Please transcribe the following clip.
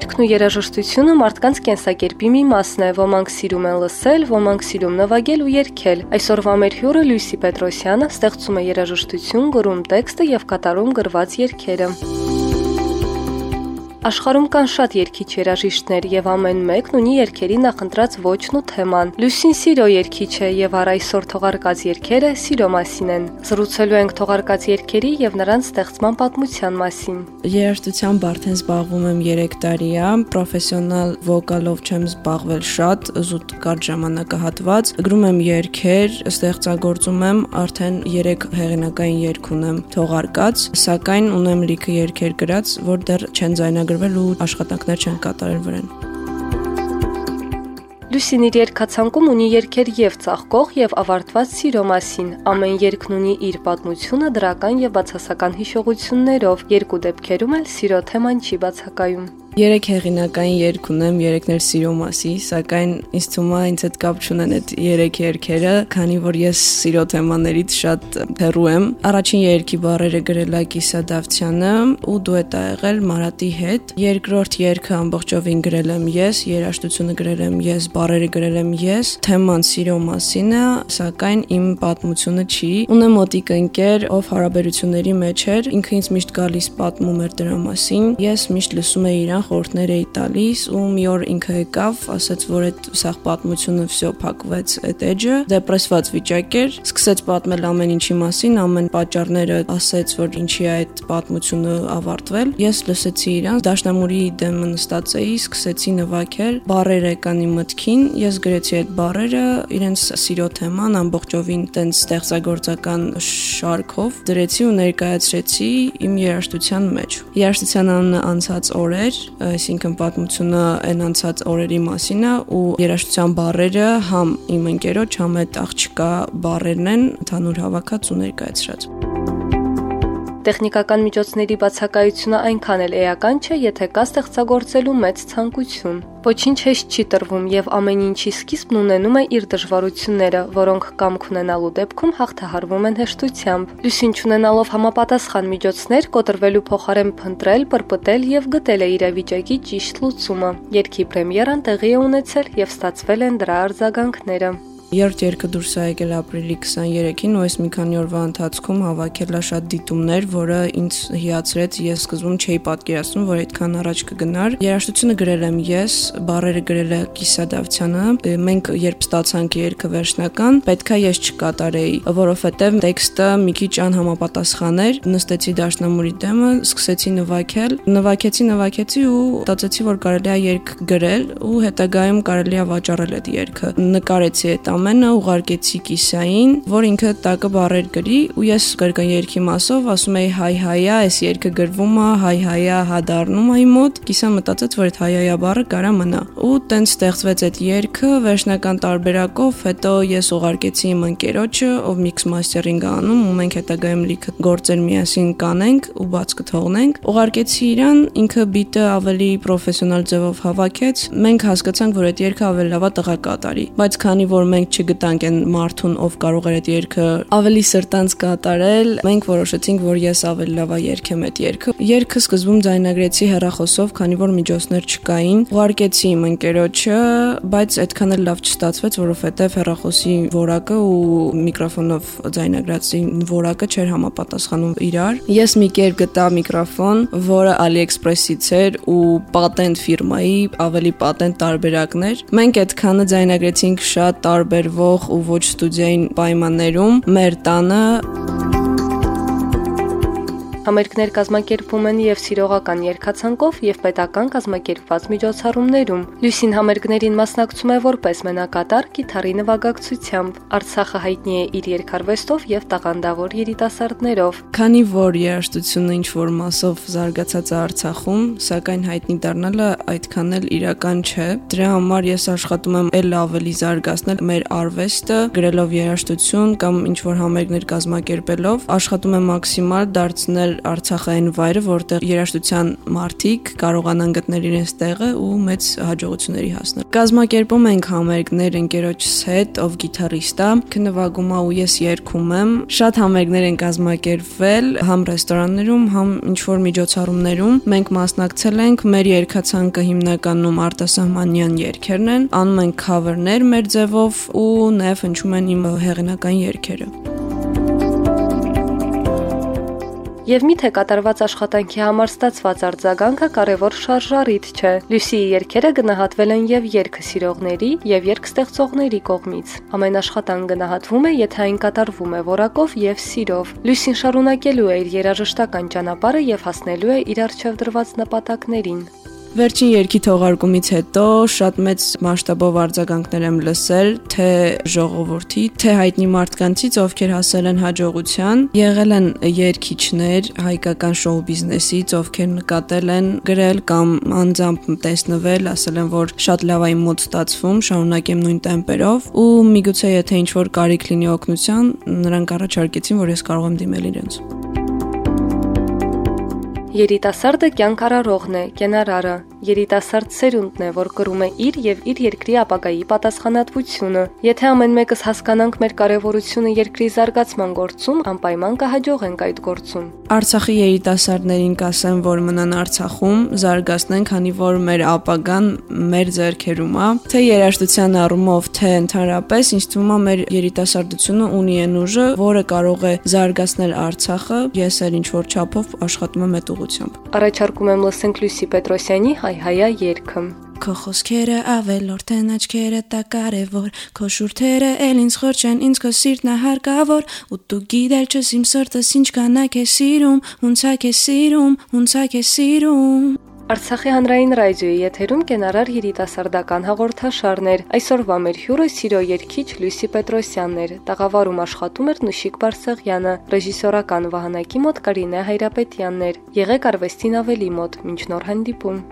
Երգն ու երաժշտությունը մարդկանց կենսակերպի մի մասն է։ Ոմանք սիրում են լսել, ոմանք սիրում նվագել ու երգել։ Այսօրվա մեր հյուրը Լույսի Պետրոսյանը ստեղծում է երաժշտություն, գրում տեքստը եւ կատարում գրված երգերը։ Աշխարհում կան շատ երգիչ երաժիշտներ եւ ամեն մեկն ունի երգերի նախընտրած ոճն ու թեման։ Լուսին Սիրո երգիչ է եւ առ այսօր թողարկած երգերը սիրո մասին են։ Զրուցելու ենք թողարկած երգերի եւ նրանց ստեղծման պատմության մասին։ Երաժշտությամբ արդեն զբաղվում եմ 3 տարի ա, պրոֆեսիոնալ վոկալով չեմ զբաղվել շատ, զուտ կարճ ժամանակահատված։ Գրում եմ երգեր, ստեղծագործում եմ, արդեն 3 հեղինակային երգ ունեմ թողարկած, սակայն ունեմ լիքը երգեր գրած, որ դեռ չեն ձայնագրվել ստորագրվել ու աշխատանքներ չեն կատարել վրան։ Լուսին իր երկացանկում ունի երկեր եւ ծաղկող եւ ավարտված սիրո մասին։ Ամեն երկն ունի իր պատմությունը դրական եւ բացասական հիշողություններով։ Երկու դեպքերում էլ սիրո թեման չի բացակայում։ Երեք հեղինակային երգ ունեմ, երեքն էլ սիրո մասի, սակայն ինձ թվում է ինձ հետ կապ չունեն այդ երեք երգերը, քանի որ ես սիրո թեմաներից շատ հեռու եմ։ Առաջին երգի բառերը գրել է Կիսա Դավթյանը ու դուետ ա եղել Մարատի հետ։ Երկրորդ երգը ամբողջովին գրել եմ ես, երաժշտությունը գրել եմ ես, բառերը գրել եմ ես։ Թեման սիրո մասին է, սակայն իմ պատմությունը չի։ Ունեմ մոտիկ ընկեր, ով հարաբերությունների մեջ էր, ինքը ինձ միշտ գալիս պատմում էր դրա մասին։ Ես միշտ լսում էի իրան խորհուրդներ էի տալիս ու մի օր ինքը եկավ, ասաց, որ այդ սաղ պատմությունը վсё փակվեց այդ էջը, դեպրեսված վիճակ էր, սկսեց պատմել ամեն ինչի մասին, ամեն պատճառները ասեց, որ ինչի է այդ պատմությունը ավարտվել։ Ես լսեցի իրան, դաշնամուրի դեմը նստած էի, սկսեցի նվագել, բառեր եկան իմ մտքին, ես գրեցի այդ բառերը, իրենց սիրո թեման ամբողջովին տենց ստեղծագործական շարքով դրեցի ու ներկայացրեցի իմ երաժշտության մեջ։ Երաժշտության անցած օրեր, այսինքն պատմությունը այն անցած օրերի մասին է ու երաժշտության բառերը համ իմ ընկերոջ, համ այդ աղջկա բառերն են ընդհանուր հավաքած ու ներկայացրած։ Տեխնիկական միջոցների բացակայությունը այնքան էլ էական չէ, եթե կա ստեղծագործելու մեծ ցանկություն։ Ոչինչ հեշտ չի տրվում եւ ամեն ինչի սկիզբն ունենում է իր դժվարությունները, որոնք կամք ունենալու դեպքում հաղթահարվում են հեշտությամբ։ Լուսին ունենալով համապատասխան միջոցներ կոտրվելու փոխարեն փնտրել, պրպտել եւ գտել է իրավիճակի ճիշտ լուծումը։ Երկի պրեմիերան տեղի է ունեցել եւ ստացվել են դրա արձագանքները։ Երրորդ երգը դուրս է եկել ապրիլի 23-ին ու այս մի քանի օրվա ընթացքում հավաքել է շատ դիտումներ, որը ինձ հիացրեց։ Ես սկզբում չէի պատկերացնում, որ այդքան առաջ կգնար։ Երաժշտությունը գրել եմ ես, բառերը գրել է Կիսա Դավթյանը։ Մենք երբ ստացանք երգը վերջնական, պետքա ես չկատարեի, որովհետև տեքստը մի քիչ անհամապատասխան էր։ Նստեցի դաշնամուրի դեմը, սկսեցի նվագել, նվագեցի, նվագեցի ու մտածեցի, որ կարելի է երգ գրել ու հետագայում կարելի է վաճառել այդ երգը։ Նկարեցի այդ ամենը ուղարկեցի կիսային, որ ինքը տակը բարեր գրի ու ես կրկն երկի մասով ասում էի հայ հայա, այս երկը գրվում է, հայ հայա, հա դառնում է մոտ, կիսա մտածեց, որ այդ հայ հայա բառը կարա մնա։ Ու տենց ստեղծվեց այդ երգը վերջնական տարբերակով, հետո ես ուղարկեցի իմ ընկերոջը, ով միքս մաստերինգ անում ու մենք հետագայում լիքը գործեր միասին կանենք ու բաց կթողնենք։ Ուղարկեցի իրան, ինքը բիտը ավելի պրոֆեսիոնալ ձևով հավաքեց։ Մենք հասկացանք, որ այդ երգը ավելի լավ է տղա կատարի, բայց քանի որ մենք չգտանք այն մարդուն, ով կարող էր այդ երգը ավելի սրտանց կատարել, մենք որոշեցինք, որ ես ավելի լավ երգեմ այդ երգը։ Երգը սկզբում ձայնագրեցի հեռախոսով, քանի որ միջոցներ չկային։ Ուղարկեցի իմ ընկերոջը, բայց այդքան էլ լավ չստացվեց, որովհետև հեռախոսի որակը ու միկրոֆոնով ձայնագրածի որակը չէր համապատասխանում իրար։ Ես մի կերպ գտա միկրոֆոն, որը AliExpress-ից էր ու պատենտ ֆիրմայի ավելի պատենտ տարբերակներ։ Մենք այդքանը ձայնագրեցինք շատ տարբեր տարբերվող ու ոչ ստուդիային պայմաններում մեր տանը Համերգներ կազմակերպվում են եւ սիրողական երկացանկով եւ պետական կազմակերպված միջոցառումներում։ Լուսին համերգներին մասնակցում է որպես մենակատար գիտարի նվագակցությամբ։ Արցախը հայտնի է իր երկարվեստով եւ տաղանդավոր երիտասարդներով։ Քանի որ երաժշտությունը ինչ որ մասով զարգացած է Արցախում, սակայն հայտնի դառնալը այդքան էլ իրական չէ։ Դրա համար ես աշխատում եմ ել ավելի զարգացնել մեր արվեստը, գրելով երաժշտություն կամ ինչ որ համերգներ կազմակերպելով, աշխատում եմ մաքսիմալ դարձնել դարձնել Արցախը այն վայրը, որտեղ երաժշտության մարդիկ կարողանան գտնել իրենց տեղը ու մեծ հաջողությունների հասնել։ Կազմակերպում ենք համերգներ ընկերոջս հետ, ով գիտարիստ է, քննվագում է ու ես երգում եմ։ Շատ համերգներ են կազմակերպվել համ ռեստորաններում, համ ինչ որ միջոցառումներում։ Մենք մասնակցել ենք, մեր երգացանկը հիմնականում արտասահմանյան երգերն են, անում ենք cover-ներ մեր ձևով ու նաև հնչում են իմ հեղինակային երգերը։ Եվ միթե կատարված աշխատանքի համար ստացված արձագանքը կարևոր շարժառիթ չէ։ Լյուսիի երգերը գնահատվել են եւ երգը սիրողների եւ երգստեղծողների կողմից։ Ամեն աշխատանք գնահատվում է, եթե այն կատարվում է որակով եւ սիրով։ Լյուսին շարունակելու է իր երաժշտական ճանապարհը եւ հասնելու է իր արժեվ դրված նպատակներին։ Վերջին երկի թողարկումից հետո շատ մեծ մասշտաբով արձագանքներ եմ լսել, թե ժողովրդի, թե հայտնի մարդկանցից, ովքեր հասել են հաջողության, եղել են երգիչներ հայկական շոու բիզնեսից, ովքեր նկատել են գրել կամ անձամբ տեսնվել, ասել են, որ շատ լավ է մոտ ստացվում, շարունակեմ նույն տեմպերով ու միգուցե եթե ինչ որ կարիք լինի օգնության, նրանք առաջարկեցին, որ ես կարող եմ դիմել իրենց։ Երիտասարդը կյանք արարողն է, կենարարը, երիտասարդ սերունդն է, որ կրում է իր եւ իր երկրի ապագայի պատասխանատվությունը։ Եթե ամեն մեկս հասկանանք մեր կարևորությունը երկրի զարգացման գործում, անպայման կհաջողենք այդ գործում։ Արցախի երիտասարդներին կասեմ, որ մնան Արցախում, զարգացնեն, քանի որ մեր ապագան մեր ձեռքերում է, թե երաժշտության առումով, թե ընդհանրապես, ինձ թվում է մեր երիտասարդությունը ունի այն ուժը, որը կարող է զարգացնել Արցախը։ Ես էլ ինչ որ չափով աշխատում եմ այդ ուղղությամբ։ Առաջարկում եմ լսենք Լուսի Պետրոսյանի հայ-հայա երգը։ Քո խոսքերը ավելորդ են աչքերը տա կարևոր Քո շուրթերը էլ ինձ խորջ են ինձ քո սիրտն է հարկավոր Ու դու գիտել չես իմ սրտս ինչ կանակ է սիրում Ունցա քե սիրում, ունցա քե սիրում Արցախի հանրային ռադիոյի եթերում կենարար երիտասարդական հաղորդաշարներ։ Այսօրվա մեր հյուրը սիրո երգիչ Լուսի Պետրոսյանն էր։ Տաղավարում աշխատում էր Նուշիկ Բարսեղյանը, ռեժիսորական վահանակի մոտ Կարինե Հայրապետյանն էր։ Եղեք արվեստին ավելի մոտ։ Մինչ նոր հանդիպում։